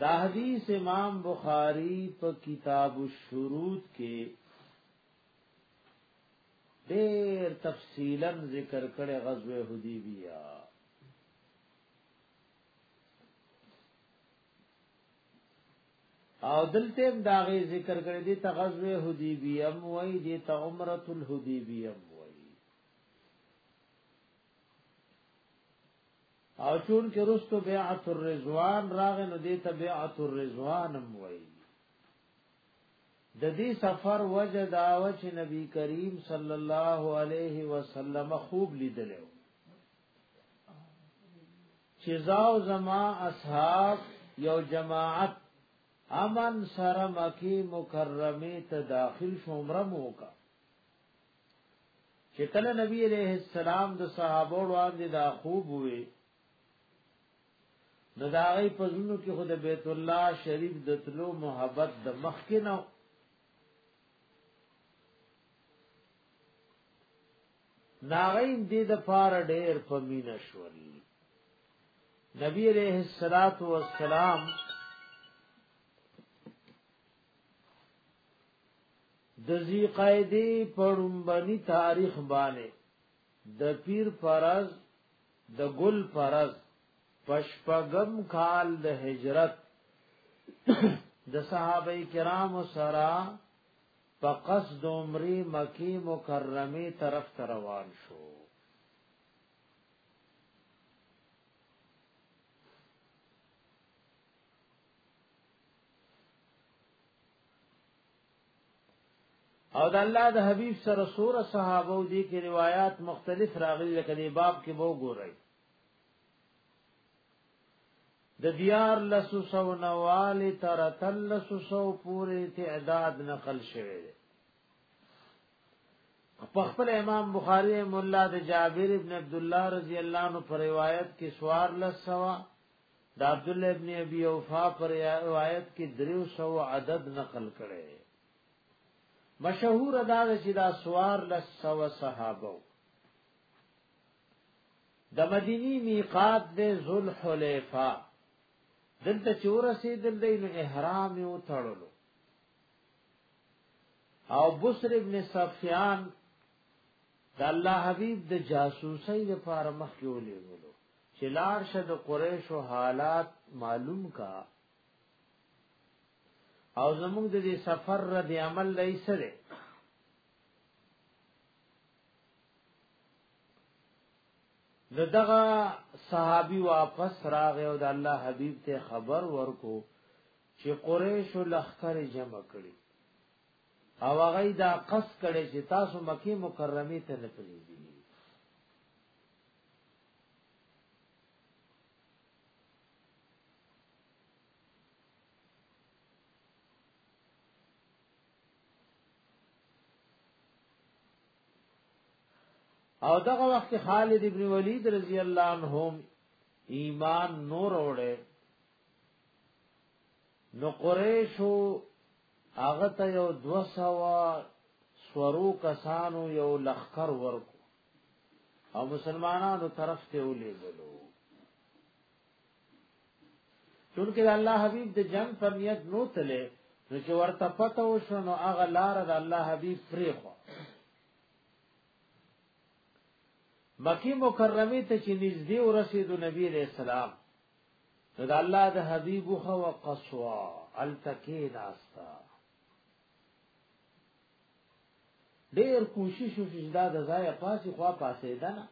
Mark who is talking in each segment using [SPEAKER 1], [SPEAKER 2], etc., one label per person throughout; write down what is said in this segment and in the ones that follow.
[SPEAKER 1] دا حدیث امام بخاری په کتاب الشروط کې ډېر تفصیلا ذکر کړي غزوه حدیبیه او دلته داغه ذکر کړی دی تغزوه حدیبیه وای دی ته عمره الحدیبیه او چون کې رستو بیعت الرضوان راغ نو دې ته بیعت الرضوان هم وایي د دې سفر وجه دا و چې نبی کریم صلی الله علیه وسلم خوب لیدلو چې زاو زما اصحاب یو جماعت امن سره مکی مکرمه ته داخل شومره موکا چې کله نبی عليه السلام د صحابه وړاندې دا خوب وې نو دا غي پزونو کې خود بیت الله شریف د تلو محبت د مخ کې نو ناغین دې د پار ډېر پمین شول نبی عليه الصلاه والسلام د زی قاعده پړمبني تاریخ باندې د پیر فرض د ګل فرض پشپغم کال د هجرت د صحابه کرام سره په قصد عمره مکی مکرمه طرف ته روان شو او د الله د حبيب سره سوره صحابه او دي کې روایت مختلف راغلي لکه دی باب کې وو ګورئ د دیار لسو سو نوال تر تلسو سو پوری تعداد نقل شوه دی خپل امام بخاری مولا د جابر ابن عبد الله رضی الله عنه پر روایت کې سوار لسوا د عبد الله ابن ابي اوفا پر روایت کې دریو سو عدد نقل کړي مشهور دا چې دا سوار لس سو صحابه د مدینی میقات د ذل حلیفه دلته چور سي دل دین احرام یو تړلو او بصر ابن سفیان د الله حبیب د جاسوسۍ لپاره مخ یو لیږلو چې لار شه د قریشو حالات معلوم کا او زموږ د دې سفر رد عمل لیسه ده د دغه صحابي واپس راغی او د الله حبيب ته خبر ورکو چې قریش لخر جمع کړي او هغه دا قص کړي چې تاسو مکه مکرمه ته نه پریږدي او دغه وخت خالد ابن ولید رضی الله عنهم ایمان نور وړه نو قریشو هغه ته یو 200 سورو کسانو یو لخر ورکو او مسلمانانو طرف ته ولې بلو چونکه د الله حبيب د جنگ پر نیت نو تله نو چې ورته پته وشو نو هغه لار د الله حبيب پرې خو مکی مکرمه ته چې نږدې ورسېدو نبی عليه السلام نو د الله د حبيب خو قصوا التکین استا ډیر کوشش وشي چې دا د ځای پاسې خوا پاسې ده نه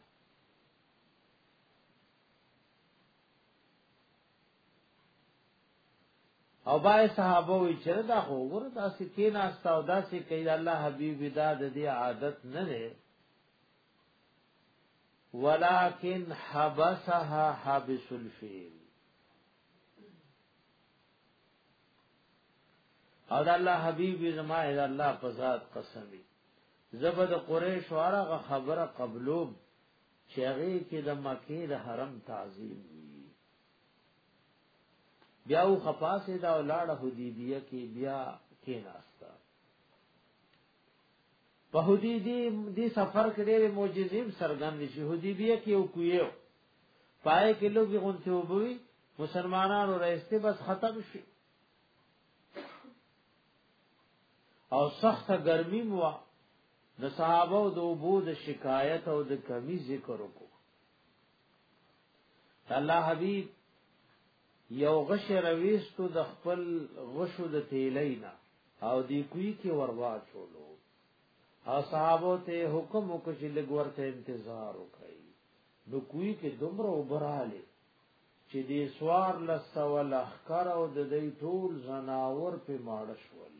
[SPEAKER 1] او بای صحابه وی چې دا خو ور دا سې کې ناشتا او دا سې کې الله حبيب دا د دې عادت نه ده ولكن حبسها حبس الفيل او دا الله حبیب زما اې الله په ذات قسم دی زبد قریش واره خبره قبلو چغې کې د مکه د حرم تعظیم وی بیا و خپاسه دا ولاړه حدیبیه کې بیا کې ناستا په هدی دی دی سفر کې ډېر معجزې سرګند شي هدی بیا کې یو کویو پای کې لوګي غونته وبوي مسلمانانو راځته بس ختم شي او سخت ګرمي مو د صحابه او د وبو د شکایت او د کمی ذکر وکړو الله حبیب یو غش رويستو د خپل غشو د تیلینا او دی کوی کې وروا چولو او صحابو ته حکم وکړي چې لګورته انتظار وکړي نو کوی کې دومره وبراله چې دې سوار لسو لخر او د دې ټول زناور په ماړ شول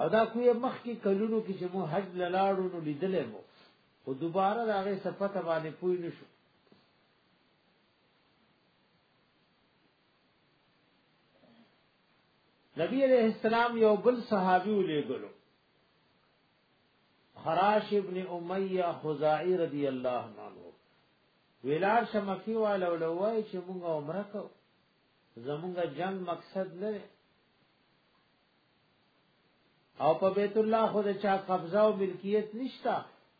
[SPEAKER 1] او دا کوی مخ کې کلونو کې چې مو حج لاړو نو لیدلې مو او دوباره دا غي صفته باندې پوی نشو نبی علیہ السلام یو بل صحابي ولېګلو خراش ابن امیہ خزائی رضی اللہ عنہ ویلار شمکی والا ولوای چې موږ عمره کو زموږ جنگ مقصد نه او په بیت الله خو د چا قبضه او ملکیت نشتا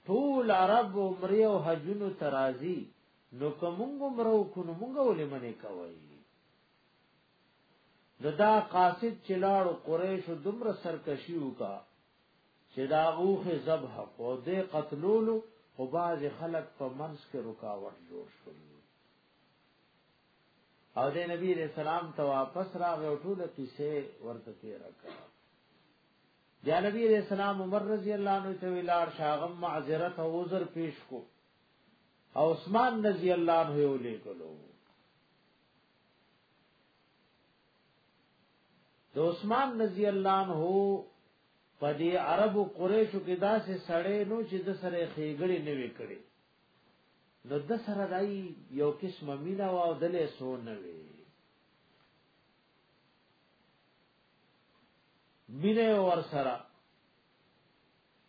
[SPEAKER 1] ټول عرب عمره او حجونو ترازی نو کومګ مرو کو نو موږ ولې منې کوي نو دا قاصد چلاړو قریش دومره سرکشي وکا چې دا اوخه ذبح او دې قتلولو او باز خلق په منس کې رکاوټ جوړ شول او د نبی علیہ السلام ته واپس راغی او ټول قصه ورته تیر کړه یا نبی علیہ السلام عمر رضی الله عنه ته ویلار شاغم معذرت او عذر پیش کو او عثمان رضی الله عنه یو لیکلو د عثمان رضی الله عنه په دې عربو قریشو کې داسې سړې نو چې د سره خېګړې نه وکړي نو د سره دای یو قسم مینا او دلې سو نه وی مینه ور سره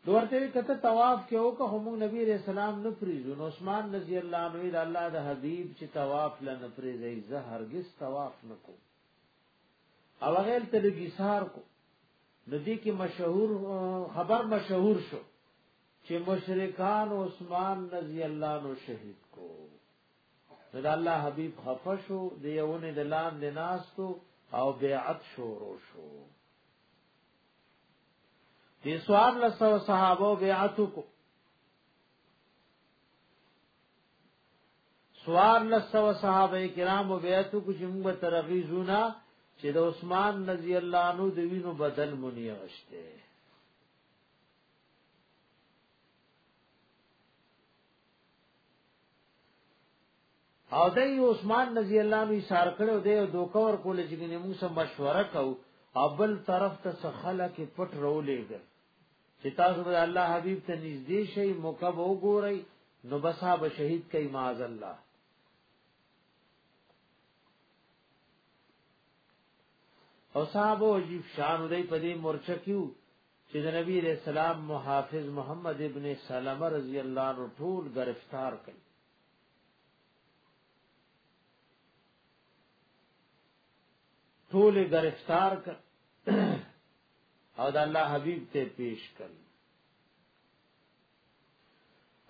[SPEAKER 1] دورته کته طواف کې او که هم نبی رسول الله نو فریزو نو عثمان رضی الله عنه د الله د حبیب چې طواف لنه فریزې زه هرگز طواف نکوم او غیر ته لګی سار کو ندی کې مشهور خبر مشهور شو چې مشرکان عثمان رضی الله عنه شهید کو نو د الله حبیب خفه شو د یوونه د لاندې ناستو او بیعت شورو شو دې سوار لسو صحابه بیعت کو سوار لسو صحابه کرام بیعت کو چې موږ ترغیزونه چې د عثمان رضی الله عنه د وینو بدل مونږ غشته او د عثمان رضی الله عنه اشار کړو دی او دوکور کول چې ګنې موږ سره مشوره کو او بل طرف ته سخله کې پټ رولېږي چې تاسو به الله حبیب ته نږدې شئ مکب وګورئ نو بسا به شهید کئ معاذ الله او صاحب او جیب شان دې په دې مورچه کیو چې د نبی علیہ السلام محافظ محمد ابن سلمہ رضی الله عنه ټول گرفتار کړي ټول گرفتار کړ او د الله حبیب ته پیش کړ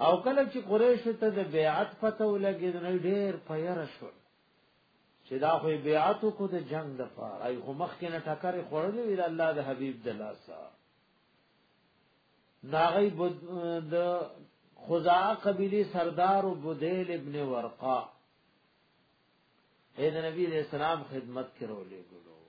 [SPEAKER 1] او کله چې قریش ته د بیعت پته ولګید نو ډیر پیر شو چې دا خو بیعت کو د جنگ د پاره ای خو مخ کې نه ټکر خورلې ویل الله د حبیب د لاسا ناغی بود د خزا قبیلی سردار و بدیل ابن ورقا اے د نبی علیہ السلام خدمت کرو لے گلو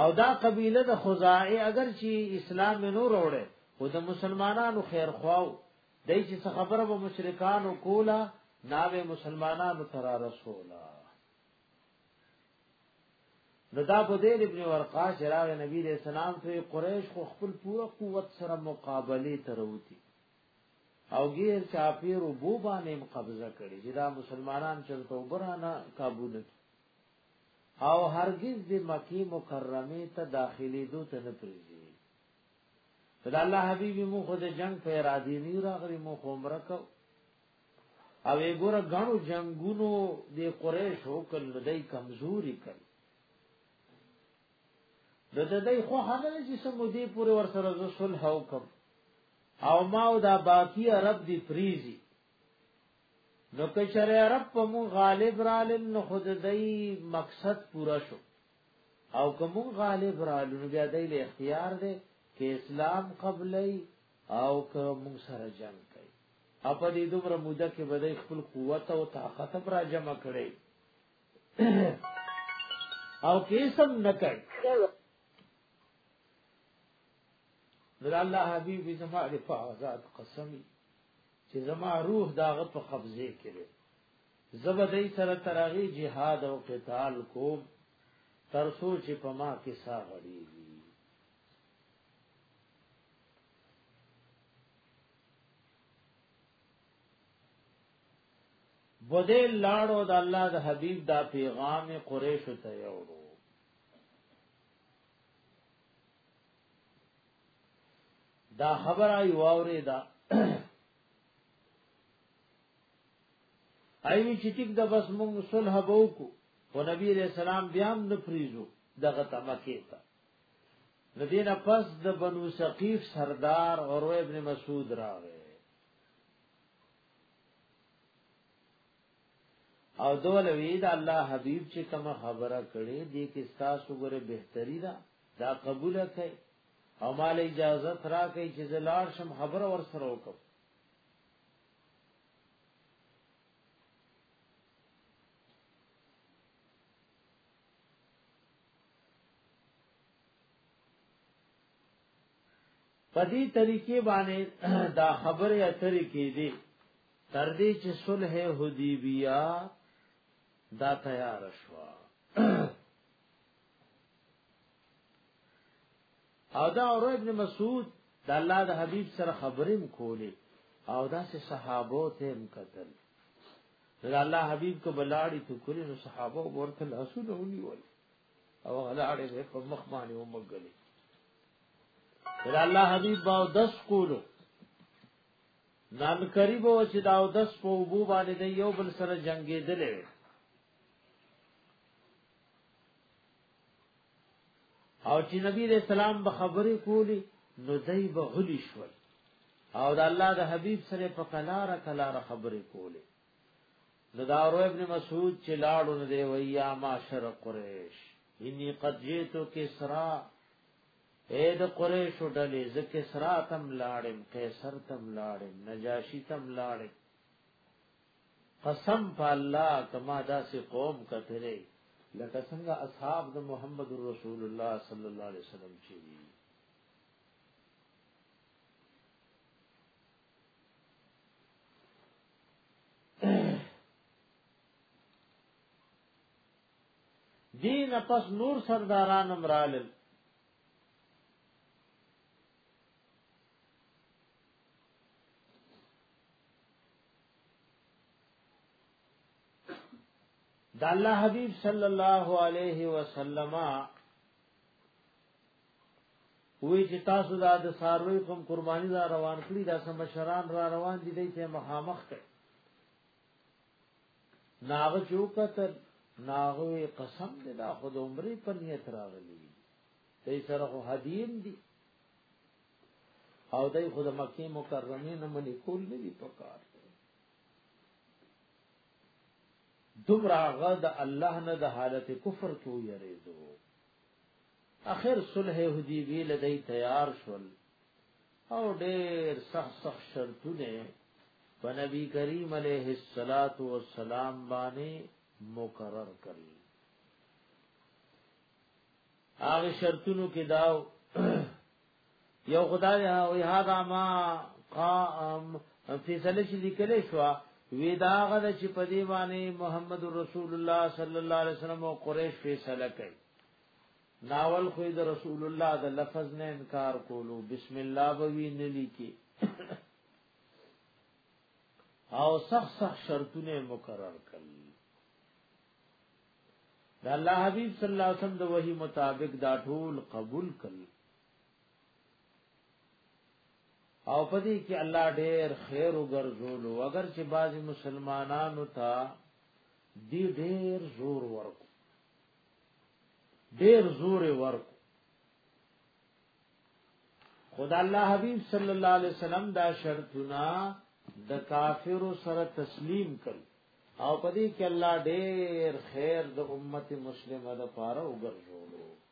[SPEAKER 1] او دا قبیله د خزاعی اگر چې اسلام نو وروړي او د مسلمانانو خیر خواو دای چې خبره به مشرکانو کولا ناوې مسلمانانو تر رسولا نو دا په دې ابن ورقا شراغ نبی دې سلام ته قریش خو خپل پوره قوت سره مقابله تروتی او غیر چاپیر وبو باندې قبضه کړي چې دا مسلمانان چې توبره نه قابو نه او هرگز د مکی مکرمه ته داخلي دو ته نه پریږي دا الله حبیب مو خو د جنگ په ارادي نه راغلی مو خو عمره کو او ګور غنو جنگونو د قریش هو کل دای کمزوري کړ د دې خو هغه چې سمودي پورې ور سره صلح وکم او ما او دا باقی عرب دی فریزی نو که چر عرب په مون غالب رالل نو خود دای مقصد پورا شو او که مون غالب رالل نو بیا دای له اختیار دی کې اسلام قبلای او که مون سره جنگ کوي او په دې دومره موده کې بدای خپل قوت او طاقت پر جمع کړي او کې سم نکړ نو الله حبيب زما د فاوزات قسمي چې زما روح داغه په قبضه کې دی زبدې سره ترغي جهاد او قتال کو تر سوچ په ما کې سا غړي بده لاړو د الله د حبيب دا پیغام قریش ته یوړو دا خبره ای واورې دا ایوی چې ټیک د بس موږ صلح بوکو او نبی رسول سلام بیا هم نه فریزو دغه تمکه تا ندین پس د بنو ثقیف سردار اور ابن مسعود راغی او دول وی دا الله حبیب چې کوم خبره کړي دې کې تاسو ګره بهتري ده دا قبول کړي او مال اجازه را کوي چې زلار شم خبره ور سره وکم په دې طریقې باندې دا خبره اترې کې دي تر دې چې صلح حدیبیه دا تیار شو او دا اور ابن مسعود د الله د حبیب سره خبرېم کولې او دا سه صحابو ته هم قتل د الله حبیب کو بلاړی تو کړي نو صحابه ورته لاسونه ونیول او غلاړې په مخ باندې ومګلې دا الله حبیب با دس کولو نام قریب او چې دا دس په وبو باندې دی یو بل سره جنگې دلې او چې نبی رسول سلام به خبرې کولی نو دای به غلی شول او د الله د حبیب سره په کلار کلار خبرې کولې ندارو ابن مسعود چې لاړو نه دی ویا معاشر قریش انی قد جیتو کسرا اے د قریش ډلې ز کسرا تم لاړم قیصر تم لاړم نجاشی تم لاړم قسم په الله کما داسې قوم کتره لکه څنګه اصحاب د محمد رسول الله صلی الله علیه وسلم چې دین پس نور سرداران امرالل دا الله حبیب صلی الله علیه وسلم وی چې تاسو دا د ساروی کوم قرباني دا روان کړی دا سم شران را روان دي دې ته مخامخ کړ ناغ چوکتل ناغوی قسم دې دا خود عمرې په نیت راغلی دې سره خو حدیم دي او دې خود مکه مکرمه نه منې کول نه دي پکار دومره غد الله نه د حالت کفر کې ویریدو اخر صلح حدیبی لدی تیار شول او ډیر سخ سخ شرطونه په نبی کریم علیه الصلاۃ والسلام باندې مقرر کړل هغه شرطونو کې داو یو خدای او هاذا ما قام فیصله چې لیکل شو وی دا غد چې په دی باندې محمد رسول الله صلی الله علیه وسلم او قریش فیصله کوي ناول خو د رسول الله د لفظ نه انکار کولو بسم الله بوی نه لیکي او سخت سخت شرطونه مقرر کړل د الله حبیب صلی الله علیه وسلم د وحی مطابق دا ټول قبول کړل او پدې کې الله ډېر خیر وګرځول اگر چې بعضی مسلمانانو ته دی ډېر زور ورکو ډېر زور ورکو خدا الله حبیب صلی الله علیه وسلم دا شرطنا د کافر سره تسلیم کړ او پدې کې الله ډېر خیر د امت مسلمه د پاره وګرځول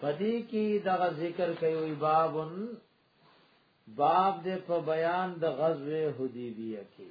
[SPEAKER 1] پدې کې دغه ذکر کوي بابن باب دې په بیان د غزوه حدیبیه کې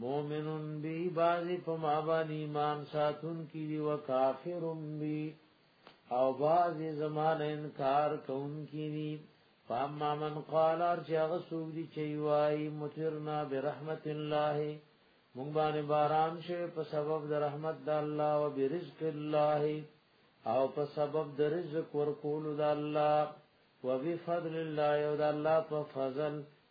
[SPEAKER 1] مومنون بی بازی په ما باندې ایمان ساتون کی دی وکافرون بی او بازی زمان انکار کون کی دی فاما من قال ارجع غسوک دی چیوائی مترنا برحمت اللہ مونږ باندې باران شوه په سبب د رحمت د الله او برزق الله او په سبب د رزق ورکول د الله او بفضل الله او د الله په فضل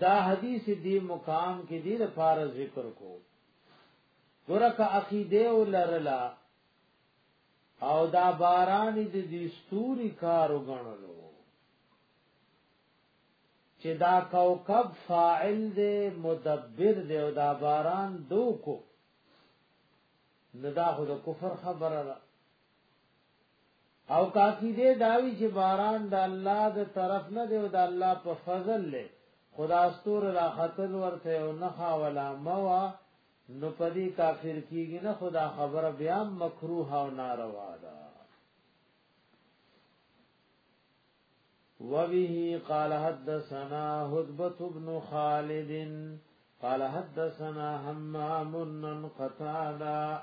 [SPEAKER 1] دا حدیث دی مقام کې دی لپاره ذکر کو ورکه عقیده ولرلا او دا باران دې د استوري کار وګڼلو چې دا کوكب فاعل دې مدبر دې او دا باران دوکو ندا خو د کفر خبره ده او کافی دې داوی چې باران د الله د طرف نه دی او د الله په فضل له خدا استور را خطل ورته او نه ولا موا نو پدی کافر کیږي نه خدا خبر بیا مکروه او ناروا ده وبه قال حدثنا هدبه بن خالد قال حدثنا حمام بن قتاده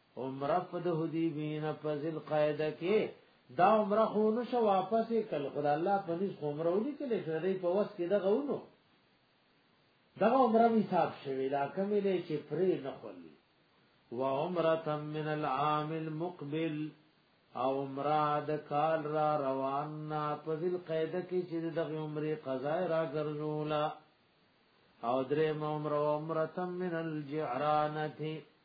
[SPEAKER 1] عمره په د حدیبین په ذل قاعده کې دا عمره خو نو شو واپس کل خدای الله په دې عمره ولي کله چې دې په وس کې دغه ونو دغه عمره می حساب شوی دا کمی له چې پرې نه خولي و عمره من العام المقبل او عمره د کال را روان نا په ذل قاعده کې چې دغه عمره قضا را ګرځولا او درې عمره عمره من الجعرانه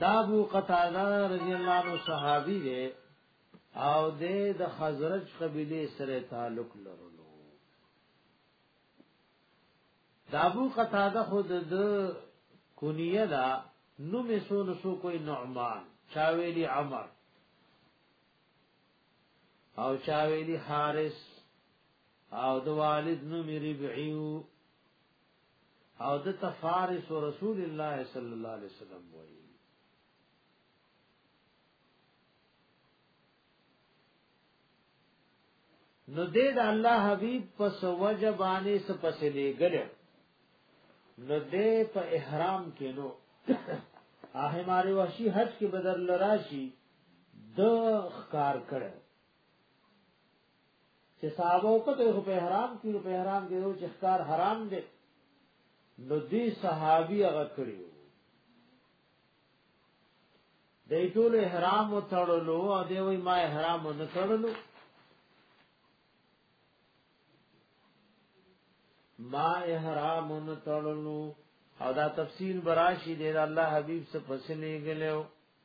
[SPEAKER 1] دا ابو قتاده رضی الله عنه صحابي دی او د د خزرج قبيله سره تعلق لرلو دا ابو قتاده خود د کونیه دا نو می سو نو سو کوئی نعمان چاویلی عمر او چاویلی حارس او د والد نو می ربعیو او د تفارس رسول الله صلی الله علیه وسلم وایي نو دې د الله حبيب پس وجبانه سپسې لګل نو دې په احرام کې نو آه ماري وحشي حج کې بدر لراشي د خکار کړه چې صحابه او کته خو په حرام کې په حرام کې چې ښکار حرام دی نو دې صحابي هغه کړی د ټول احرام وتړلو او دی وای ما احرام نه تړلو ما احرام نه تړلو او دا تفصیل براشي دی الله حبیب څخه پسنې غلو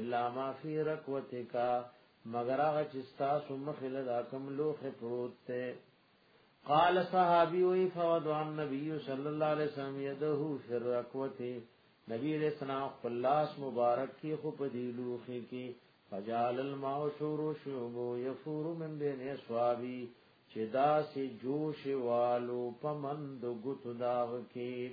[SPEAKER 1] الا ما فی رکوتک مگر هغه چې تاسو مخله دا کم لوخ پروت ته قال صحابي وی فوض النبي صلی الله علیه وسلم يده فی رکوته نبی علیہ السلام خپل لاس مبارک کی خو په دی لوخي کې فجال الماء شور شوبو يفور من بين اصحابي چې دا سي جوش والو پمند غت داغ کې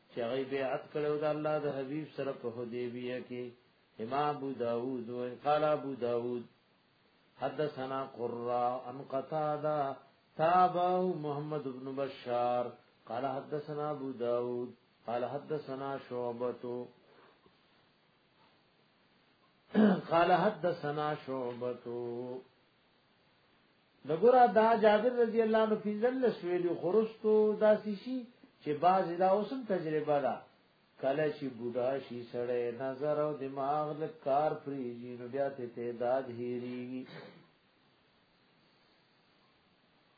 [SPEAKER 1] چې هغه بیعت کړو د الله د حبیب سره په حدیبیه کې امام ابو داوود او قال ابو داوود حدثنا قرا ان قتاده تابعه محمد بن بشار قال حدثنا ابو داوود قال حدثنا شعبه قال حدثنا شعبه نګورا دا جابر رضی الله عنه فیزل سویلی خرستو دا سیشی چې باز دا اوسم تجربه ده کله چې بوډا شي سړی نظر او دماغ د کار پریږي نو بیا ته تعداد هېریږي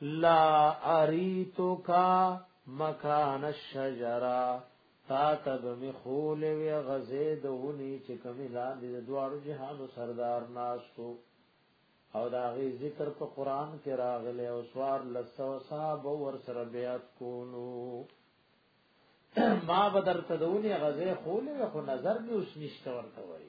[SPEAKER 1] لا اریتک مکان الشجره تا تب می خول وی غزه د ونی چې کمی لاندې د دوارو جهانو سردار ناستو او دا غي ذکر په قران کې راغلی او سوار لسو صاحب ور سره بیات کونو ما بدر تدونی غزه خول وی خو نظر می اوس نشته ورته وای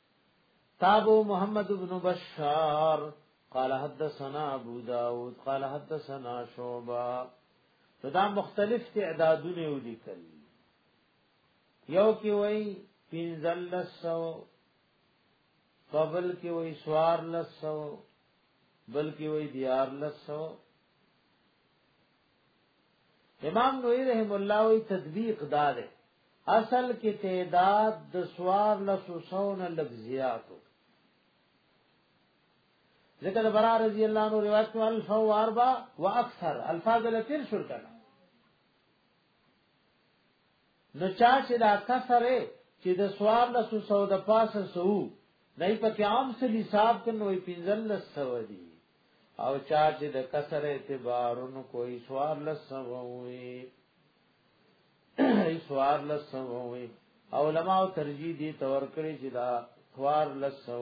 [SPEAKER 1] تابو محمد بن بشار قال حدثنا ابو داود قال حدثنا شعبہ دا مختلف تعدادونه ولیکل یو کې وای پنځل لسو قبل کې وای سوار لسو بل کې وای دیار لسو امام نووي رحم الله وی تطبیق دا ده اصل کې تعداد د سوار لسو سونه لږ زیاتو ذکر برا رضی اللہ عنہ روایت کو الف و اربع و اکثر الفاظ لتر شرکنا نو چا چې دا کسره چې د سوار له سو د پاسه سو دای په کې عام سره حساب کنوې پنځل له سو دی او چا چې د کسر اعتبارون کوئی سوار له سو وي سوار له سو وي علماء ترجیح دي تور کړی چې دا سوار له سو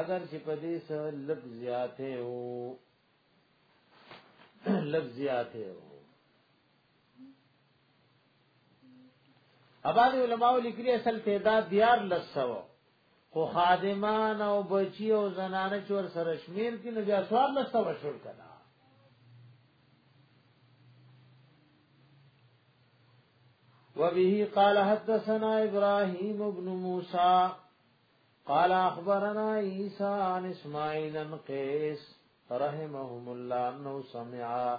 [SPEAKER 1] اگر چې په دې سره لږ زیاته وو لږ زیاته وو اباد علماء لیکلي اصل تعداد دیار لسو خو خادمان او بچی او زنانه چور سره شمیر کې نو بیا سوار لسو شول کنا وبه قال حدثنا ابراهيم ابن موسى قال اخبرنا عيسى عن اسماعيل بن قيس رحمهم الله انه سمع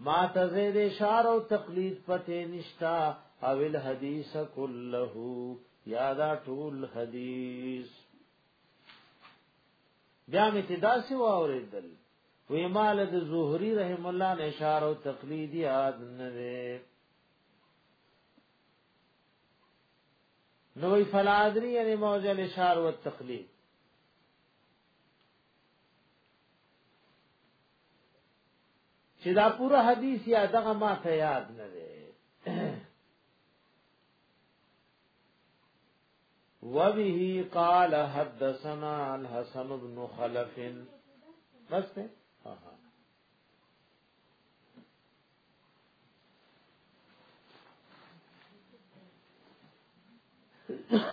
[SPEAKER 1] ما تزید اشار او تقلید پته نشتا او الحدیث کله یادا ټول حدیث بیا می تداسی و اوریدل وی مال د زهری رحم الله نه اشار او تقلید یاد نه نو وی فلادری یعنی موجه الاشار والتقلید چې دا پوره حدیث یا دغه ما ته یاد نه دی وبه قال حدثنا الحسن بن خلف بس ته Yeah.